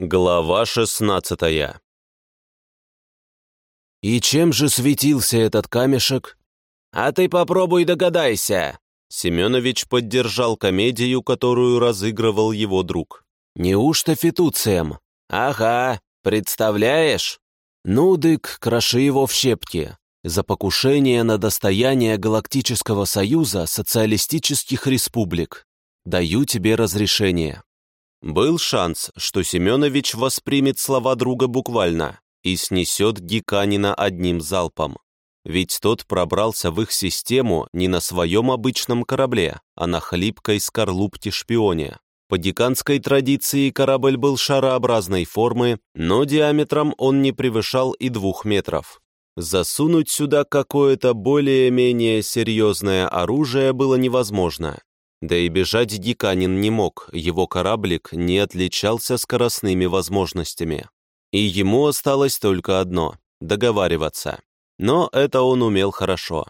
Глава шестнадцатая «И чем же светился этот камешек?» «А ты попробуй догадайся!» Семенович поддержал комедию, которую разыгрывал его друг. «Неужто фитуцием?» «Ага, представляешь?» «Ну, дык, кроши его в щепки. За покушение на достояние Галактического Союза Социалистических Республик. Даю тебе разрешение». Был шанс, что Семенович воспримет слова друга буквально и снесет Гиканина одним залпом. Ведь тот пробрался в их систему не на своем обычном корабле, а на хлипкой скорлупте-шпионе. По диканской традиции корабль был шарообразной формы, но диаметром он не превышал и двух метров. Засунуть сюда какое-то более-менее серьезное оружие было невозможно, да и бежать Диканин не мог, его кораблик не отличался скоростными возможностями. И ему осталось только одно — договариваться. Но это он умел хорошо.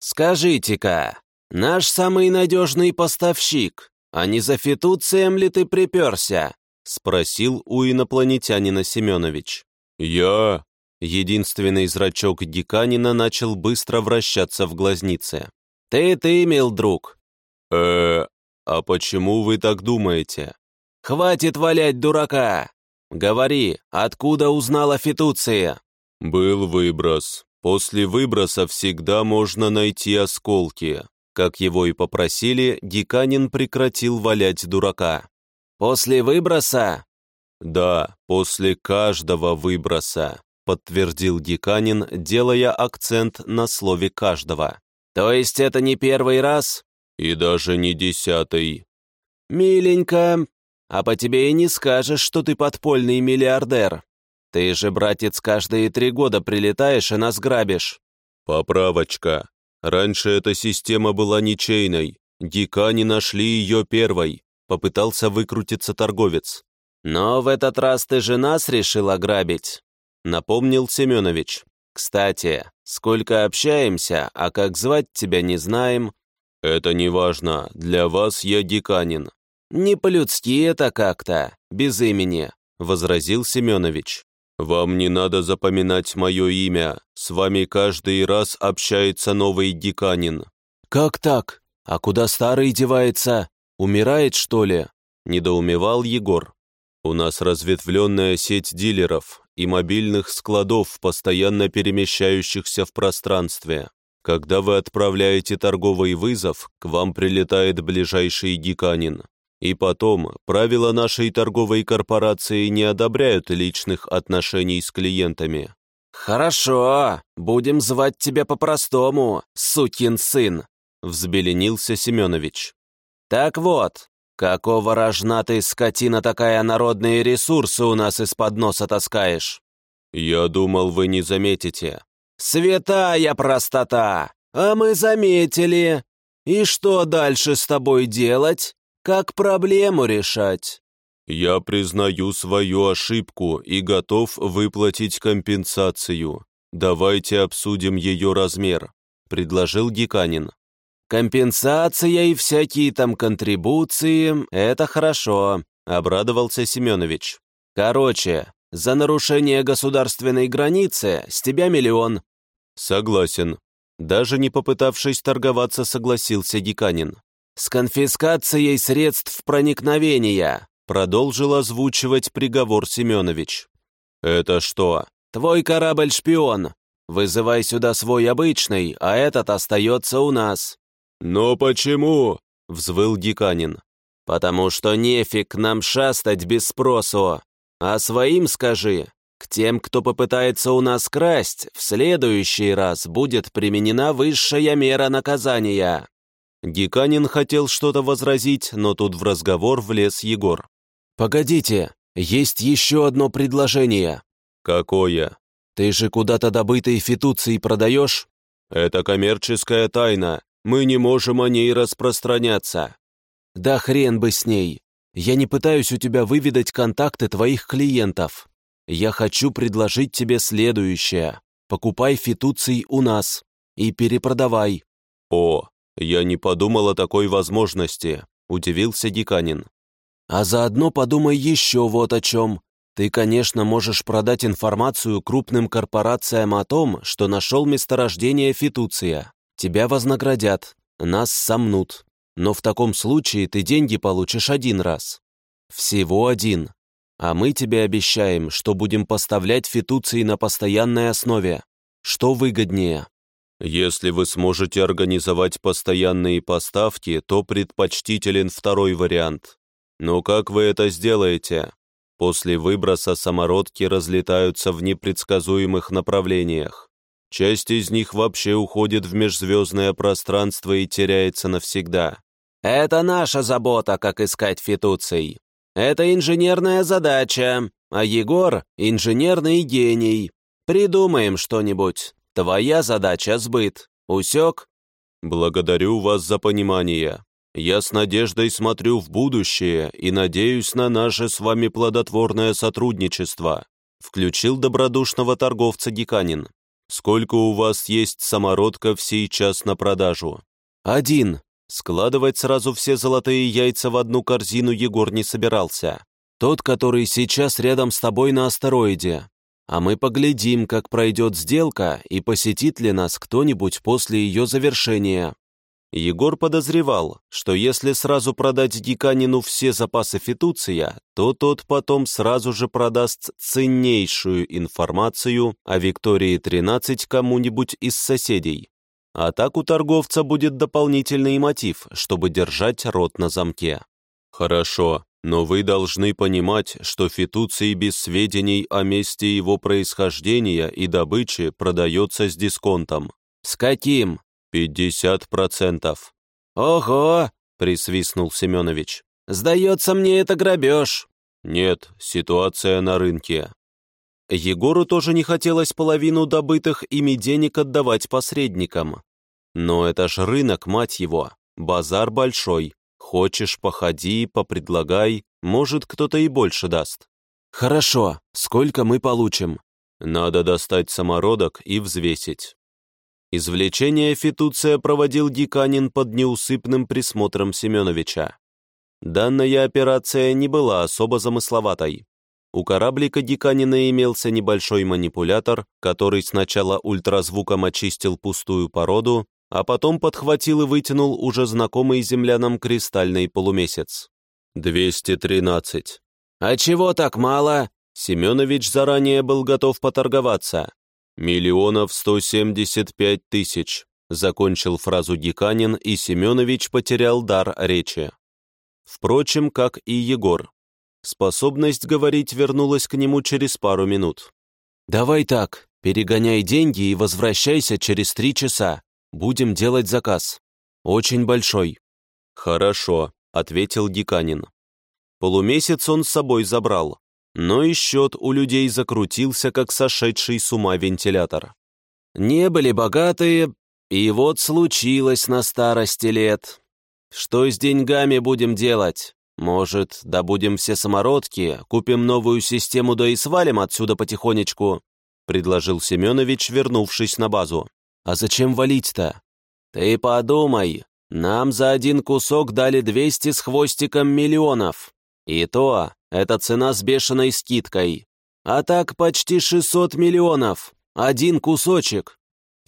«Скажите-ка, наш самый надежный поставщик, а не за фитуцием ли ты приперся?» — спросил у инопланетянина Семенович. «Я...» Единственный зрачок Диканина начал быстро вращаться в глазнице. «Ты-ты, мил друг, э а почему вы так думаете?» «Хватит валять дурака! Говори, откуда узнала фитуция?» «Был выброс. После выброса всегда можно найти осколки». Как его и попросили, Диканин прекратил валять дурака. «После выброса?» «Да, после каждого выброса», подтвердил Диканин, делая акцент на слове «каждого». «То есть это не первый раз?» «И даже не десятый». «Миленько, а по тебе и не скажешь, что ты подпольный миллиардер. Ты же, братец, каждые три года прилетаешь и нас грабишь». «Поправочка. Раньше эта система была ничейной. Дикани нашли ее первой», — попытался выкрутиться торговец. «Но в этот раз ты же нас решил ограбить», — напомнил Семенович. «Кстати, сколько общаемся, а как звать тебя не знаем, «Это не важно. Для вас я диканин». «Не по-людски это как-то, без имени», — возразил Семенович. «Вам не надо запоминать мое имя. С вами каждый раз общается новый диканин». «Как так? А куда старый девается? Умирает, что ли?» — недоумевал Егор. «У нас разветвленная сеть дилеров и мобильных складов, постоянно перемещающихся в пространстве. Когда вы отправляете торговый вызов, к вам прилетает ближайший диканин. И потом, правила нашей торговой корпорации не одобряют личных отношений с клиентами. «Хорошо, будем звать тебя по-простому, сукин сын», — взбеленился Семенович. «Так вот, какого рожна ты, скотина такая, народные ресурсы у нас из-под носа таскаешь?» «Я думал, вы не заметите. «Святая простота! А мы заметили! И что дальше с тобой делать? Как проблему решать?» «Я признаю свою ошибку и готов выплатить компенсацию. Давайте обсудим ее размер», — предложил Гиканин. «Компенсация и всякие там контрибуции — это хорошо», — обрадовался Семенович. «Короче, за нарушение государственной границы с тебя миллион». «Согласен». Даже не попытавшись торговаться, согласился Диканин. «С конфискацией средств проникновения», продолжил озвучивать приговор Семенович. «Это что?» «Твой корабль шпион. Вызывай сюда свой обычный, а этот остается у нас». «Но почему?» — взвыл Диканин. «Потому что нефиг нам шастать без спросу. А своим скажи, к тем, кто попытается у нас красть, в следующий раз будет применена высшая мера наказания». Гиканин хотел что-то возразить, но тут в разговор влез Егор. «Погодите, есть еще одно предложение». «Какое?» «Ты же куда-то добытые фитуции продаешь?» «Это коммерческая тайна. Мы не можем о ней распространяться». «Да хрен бы с ней. Я не пытаюсь у тебя выведать контакты твоих клиентов. Я хочу предложить тебе следующее. Покупай фитуций у нас и перепродавай». «О, я не подумал о такой возможности», — удивился Диканин. «А заодно подумай еще вот о чем. Ты, конечно, можешь продать информацию крупным корпорациям о том, что нашел месторождение фитуция. Тебя вознаградят, нас сомнут. Но в таком случае ты деньги получишь один раз. Всего один. А мы тебе обещаем, что будем поставлять фитуции на постоянной основе. Что выгоднее? Если вы сможете организовать постоянные поставки, то предпочтителен второй вариант. Но как вы это сделаете? После выброса самородки разлетаются в непредсказуемых направлениях. Часть из них вообще уходит в межзвездное пространство и теряется навсегда. Это наша забота, как искать фитуций. Это инженерная задача, а Егор — инженерный гений. Придумаем что-нибудь. Твоя задача — сбыт. Усек? Благодарю вас за понимание. Я с надеждой смотрю в будущее и надеюсь на наше с вами плодотворное сотрудничество», включил добродушного торговца Геканин. «Сколько у вас есть самородков сейчас на продажу?» «Один». Складывать сразу все золотые яйца в одну корзину Егор не собирался. «Тот, который сейчас рядом с тобой на астероиде. А мы поглядим, как пройдет сделка и посетит ли нас кто-нибудь после ее завершения». Егор подозревал, что если сразу продать Диканину все запасы фитуция, то тот потом сразу же продаст ценнейшую информацию о Виктории-13 кому-нибудь из соседей. А так у торговца будет дополнительный мотив, чтобы держать рот на замке. Хорошо, но вы должны понимать, что фитуций без сведений о месте его происхождения и добычи продается с дисконтом. С каким? «Пятьдесят процентов». «Ого!» — присвистнул Семенович. «Сдается мне это грабеж». «Нет, ситуация на рынке». Егору тоже не хотелось половину добытых ими денег отдавать посредникам. Но это ж рынок, мать его, базар большой. Хочешь, походи, попредлагай, может, кто-то и больше даст. Хорошо, сколько мы получим? Надо достать самородок и взвесить. Извлечение фитуция проводил Диканин под неусыпным присмотром Семеновича. Данная операция не была особо замысловатой. У кораблика Диканина имелся небольшой манипулятор, который сначала ультразвуком очистил пустую породу, а потом подхватил и вытянул уже знакомый землянам кристальный полумесяц. «213». «А чего так мало?» Семенович заранее был готов поторговаться. «Миллионов сто семьдесят пять тысяч», — закончил фразу Геканин, и Семенович потерял дар речи. Впрочем, как и Егор. Способность говорить вернулась к нему через пару минут. «Давай так, перегоняй деньги и возвращайся через три часа. Будем делать заказ. Очень большой». «Хорошо», — ответил Геканин. Полумесяц он с собой забрал но и счет у людей закрутился, как сошедший с ума вентилятор. «Не были богатые, и вот случилось на старости лет. Что с деньгами будем делать? Может, добудем все самородки, купим новую систему, да и свалим отсюда потихонечку?» — предложил Семенович, вернувшись на базу. «А зачем валить-то?» «Ты подумай, нам за один кусок дали 200 с хвостиком миллионов. И то это цена с бешеной скидкой. А так почти 600 миллионов. Один кусочек.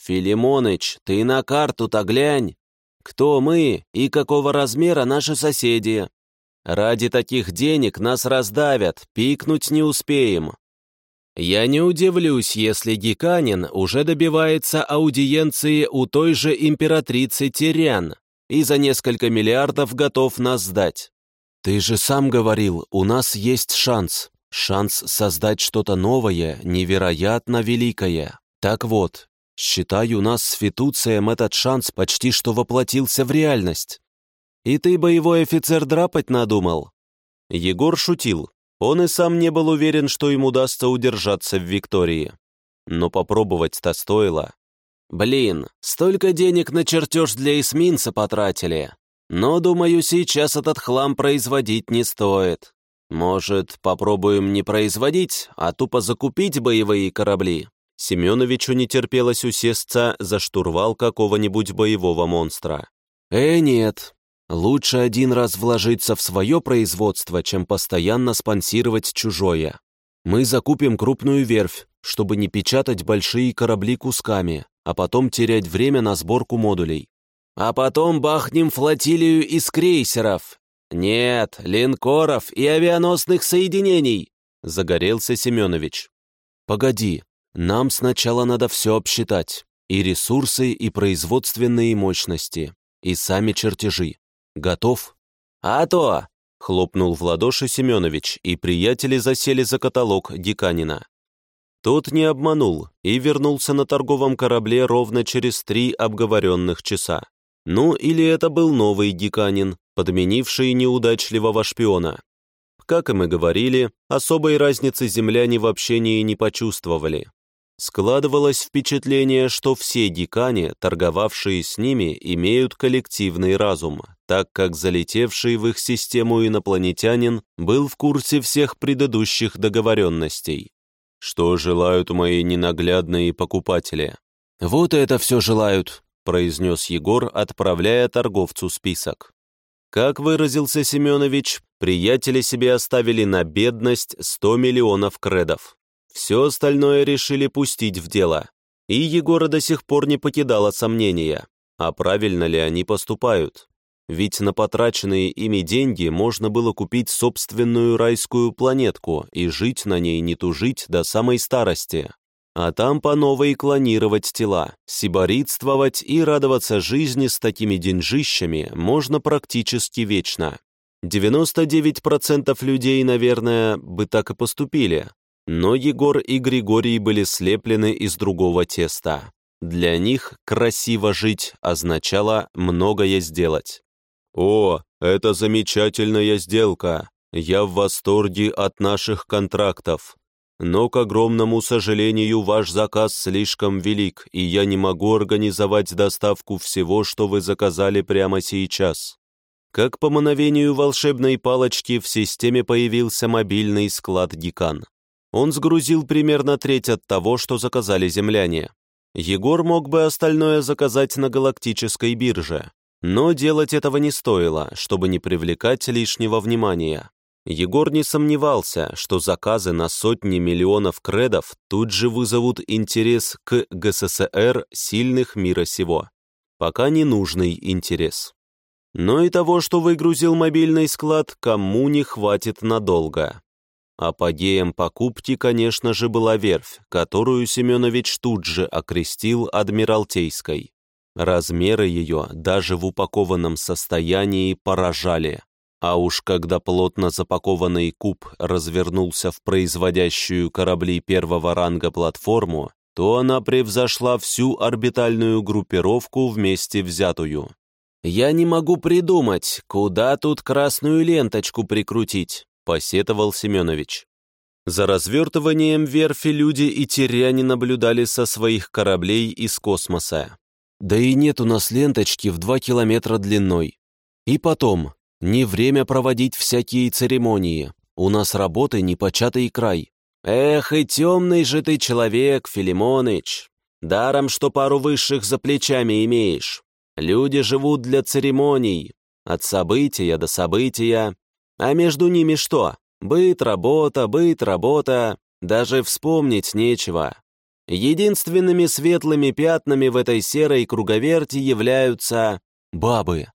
Филимоныч, ты на карту-то глянь. Кто мы и какого размера наши соседи? Ради таких денег нас раздавят, пикнуть не успеем. Я не удивлюсь, если Геканин уже добивается аудиенции у той же императрицы Тирян и за несколько миллиардов готов нас сдать. «Ты же сам говорил, у нас есть шанс. Шанс создать что-то новое, невероятно великое. Так вот, считай, у нас с Фитуцием этот шанс почти что воплотился в реальность. И ты, боевой офицер, драпать надумал?» Егор шутил. Он и сам не был уверен, что им удастся удержаться в Виктории. Но попробовать-то стоило. «Блин, столько денег на чертеж для эсминца потратили. Но, думаю, сейчас этот хлам производить не стоит. Может, попробуем не производить, а тупо закупить боевые корабли?» Семеновичу не терпелось усесться за штурвал какого-нибудь боевого монстра. «Э, нет. Лучше один раз вложиться в свое производство, чем постоянно спонсировать чужое. Мы закупим крупную верфь, чтобы не печатать большие корабли кусками, а потом терять время на сборку модулей. А потом бахнем флотилию из крейсеров. Нет, линкоров и авианосных соединений, загорелся Семенович. Погоди, нам сначала надо все обсчитать. И ресурсы, и производственные мощности, и сами чертежи. Готов? А то! Хлопнул в ладоши Семенович, и приятели засели за каталог Диканина. Тот не обманул и вернулся на торговом корабле ровно через три обговоренных часа. Ну, или это был новый Диканин, подменивший неудачливого шпиона. Как и мы говорили, особой разницы земляне в общении не почувствовали. Складывалось впечатление, что все дикане, торговавшие с ними, имеют коллективный разум, так как залетевший в их систему инопланетянин был в курсе всех предыдущих договоренностей. Что желают мои ненаглядные покупатели? «Вот это все желают», — произнес Егор, отправляя торговцу список. Как выразился Семенович, приятели себе оставили на бедность 100 миллионов кредов. Все остальное решили пустить в дело. И Егора до сих пор не покидало сомнения, а правильно ли они поступают. Ведь на потраченные ими деньги можно было купить собственную райскую планетку и жить на ней не тужить до самой старости. А там по новой клонировать тела, сиборитствовать и радоваться жизни с такими деньжищами можно практически вечно. 99% людей, наверное, бы так и поступили, но Егор и Григорий были слеплены из другого теста. Для них «красиво жить» означало «многое сделать». «О, это замечательная сделка! Я в восторге от наших контрактов. Но, к огромному сожалению, ваш заказ слишком велик, и я не могу организовать доставку всего, что вы заказали прямо сейчас». Как по мановению волшебной палочки в системе появился мобильный склад Дикан. Он сгрузил примерно треть от того, что заказали земляне. Егор мог бы остальное заказать на галактической бирже, но делать этого не стоило, чтобы не привлекать лишнего внимания. Егор не сомневался, что заказы на сотни миллионов кредов тут же вызовут интерес к ГССР сильных мира сего. Пока ненужный интерес. Но и того, что выгрузил мобильный склад, кому не хватит надолго. Апогеем покупки, конечно же, была верфь, которую Семенович тут же окрестил Адмиралтейской. Размеры ее даже в упакованном состоянии поражали. А уж когда плотно запакованный куб развернулся в производящую корабли первого ранга платформу, то она превзошла всю орбитальную группировку вместе взятую. «Я не могу придумать, куда тут красную ленточку прикрутить», посетовал Семенович. За развертыванием верфи люди и теряне наблюдали со своих кораблей из космоса. Да и нет у нас ленточки в два километра длиной. И потом, не время проводить всякие церемонии. У нас работы непочатый край. Эх, и темный же ты человек, Филимоныч. Даром, что пару высших за плечами имеешь. Люди живут для церемоний. От события до события. А между ними что? Быт, работа, быт, работа. Даже вспомнить нечего. Единственными светлыми пятнами в этой серой круговерти являются бабы.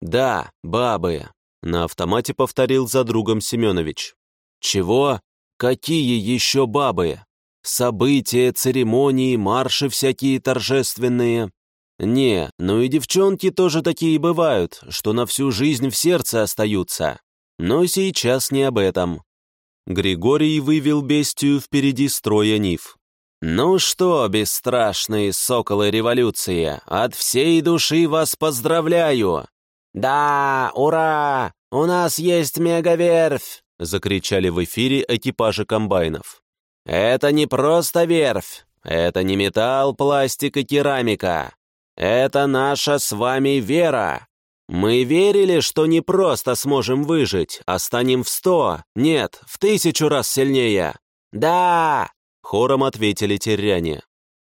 Да, бабы. На автомате повторил за другом Семенович. Чего? Какие еще бабы? События, церемонии, марши всякие торжественные. Не, ну и девчонки тоже такие бывают, что на всю жизнь в сердце остаются. Но сейчас не об этом. Григорий вывел бестию впереди строя Нив. «Ну что, бесстрашные соколы революции, от всей души вас поздравляю!» «Да, ура! У нас есть мегаверфь!» — закричали в эфире экипажи комбайнов. «Это не просто верфь, это не металл, пластик и керамика. Это наша с вами вера. Мы верили, что не просто сможем выжить, а станем в сто, нет, в тысячу раз сильнее. Да, хором ответили теряне.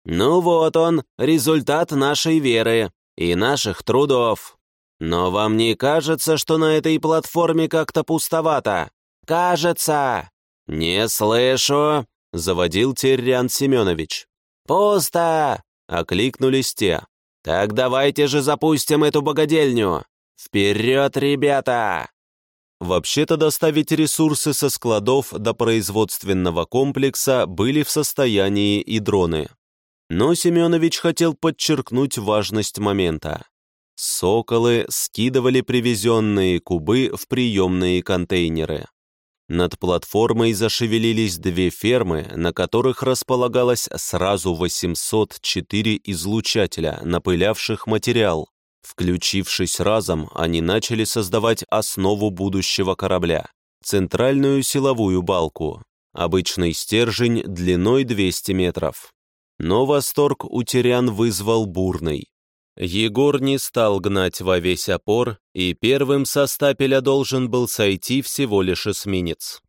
Ну вот он, результат нашей веры и наших трудов. Но вам не кажется, что на этой платформе как-то пустовато? Кажется. «Не слышу!» — заводил Терриан Семенович. «Пусто!» — окликнулись те. «Так давайте же запустим эту богадельню! Вперед, ребята!» Вообще-то доставить ресурсы со складов до производственного комплекса были в состоянии и дроны. Но Семенович хотел подчеркнуть важность момента. Соколы скидывали привезенные кубы в приемные контейнеры. Над платформой зашевелились две фермы, на которых располагалось сразу 804 излучателя, напылявших материал. Включившись разом, они начали создавать основу будущего корабля – центральную силовую балку, обычный стержень длиной 200 метров. Но восторг у Терян вызвал бурный. Егор не стал гнать во весь опор, и первым со стапеля должен был сойти всего лишь эсминец.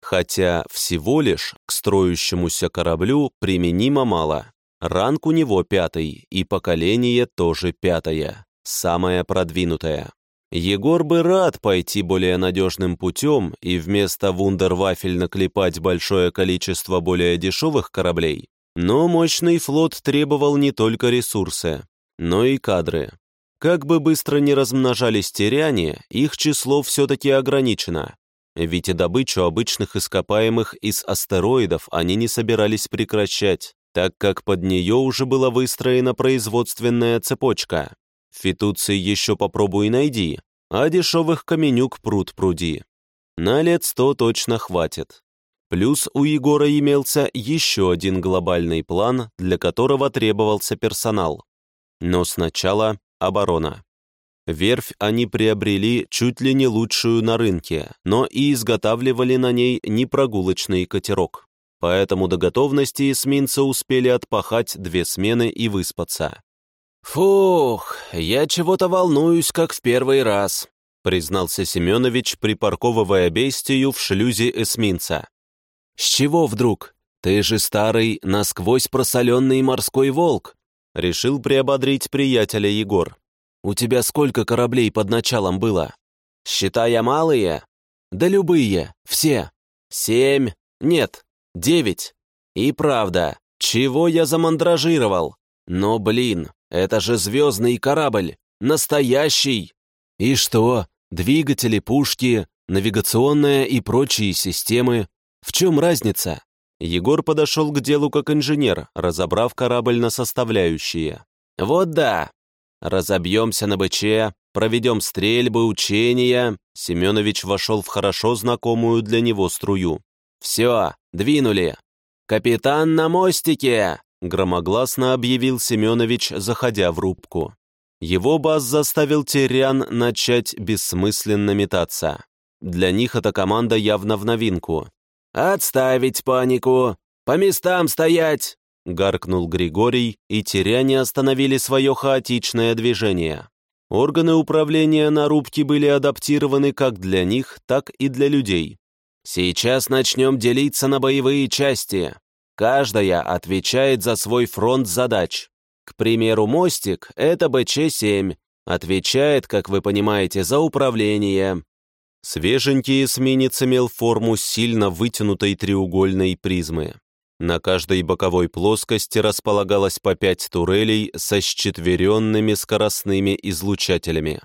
Хотя всего лишь к строящемуся кораблю применимо мало. Ранг у него пятый, и поколение тоже пятое, самое продвинутое. Егор бы рад пойти более надежным путем и вместо вундервафель наклепать большое количество более дешевых кораблей, но мощный флот требовал не только ресурсы, но и кадры. Как бы быстро ни размножались теряне, их число все-таки ограничено. Ведь и добычу обычных ископаемых из астероидов они не собирались прекращать, так как под нее уже была выстроена производственная цепочка. Фитуции еще попробуй найди, а дешевых каменюк пруд пруди. На лет сто точно хватит. Плюс у Егора имелся еще один глобальный план, для которого требовался персонал. Но сначала оборона. Верфь они приобрели чуть ли не лучшую на рынке, но и изготавливали на ней непрогулочный катерок. Поэтому до готовности эсминца успели отпахать две смены и выспаться. «Фух, я чего-то волнуюсь, как в первый раз», признался Семенович, припарковывая бестию в шлюзе эсминца. «С чего вдруг? Ты же старый, насквозь просоленный морской волк. Решил приободрить приятеля Егор. «У тебя сколько кораблей под началом было?» «Считая малые?» «Да любые, все. Семь, нет, девять. И правда, чего я замандражировал? Но, блин, это же звездный корабль, настоящий!» «И что? Двигатели, пушки, навигационная и прочие системы. В чем разница?» Егор подошел к делу как инженер, разобрав корабль на составляющие. «Вот да! Разобьемся на БЧ, проведем стрельбы, учения». Семенович вошел в хорошо знакомую для него струю. «Все, двинули! Капитан на мостике!» громогласно объявил Семенович, заходя в рубку. Его бас заставил Терян начать бессмысленно метаться. Для них эта команда явно в новинку. «Отставить панику! По местам стоять!» — гаркнул Григорий, и теряне остановили свое хаотичное движение. Органы управления на рубке были адаптированы как для них, так и для людей. «Сейчас начнем делиться на боевые части. Каждая отвечает за свой фронт задач. К примеру, мостик — это БЧ-7, отвечает, как вы понимаете, за управление. Свеженький эсминец имел форму сильно вытянутой треугольной призмы. На каждой боковой плоскости располагалось по пять турелей со счетверенными скоростными излучателями.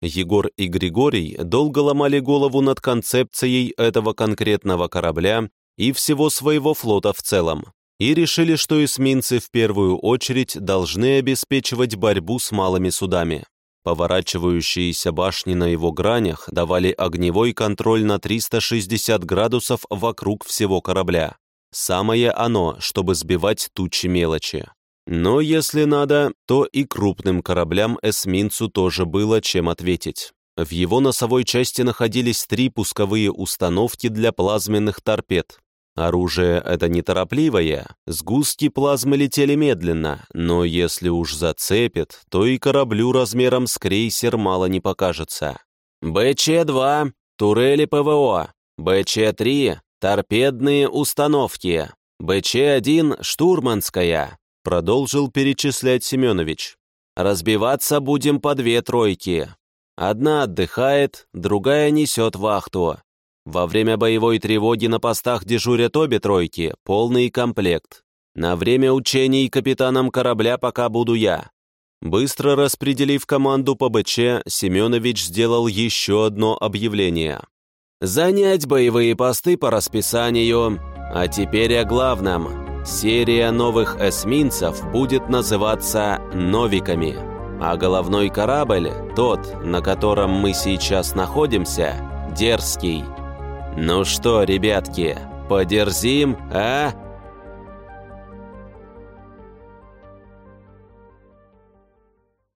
Егор и Григорий долго ломали голову над концепцией этого конкретного корабля и всего своего флота в целом, и решили, что эсминцы в первую очередь должны обеспечивать борьбу с малыми судами. Поворачивающиеся башни на его гранях давали огневой контроль на 360 градусов вокруг всего корабля. Самое оно, чтобы сбивать тучи мелочи. Но если надо, то и крупным кораблям эсминцу тоже было чем ответить. В его носовой части находились три пусковые установки для плазменных торпед. Оружие это неторопливое, сгустки плазмы летели медленно, но если уж зацепит, то и кораблю размером с крейсер мало не покажется. БЧ-2, турели ПВО, БЧ-3, торпедные установки, БЧ-1, штурманская, продолжил перечислять Семенович. Разбиваться будем по две тройки. Одна отдыхает, другая несет вахту. Во время боевой тревоги на постах дежурят обе тройки, полный комплект. На время учений капитаном корабля пока буду я. Быстро распределив команду по БЧ, Семенович сделал еще одно объявление. «Занять боевые посты по расписанию. А теперь о главном. Серия новых эсминцев будет называться «Новиками». А головной корабль, тот, на котором мы сейчас находимся, дерзкий. Ну что, ребятки, подерзим, а?»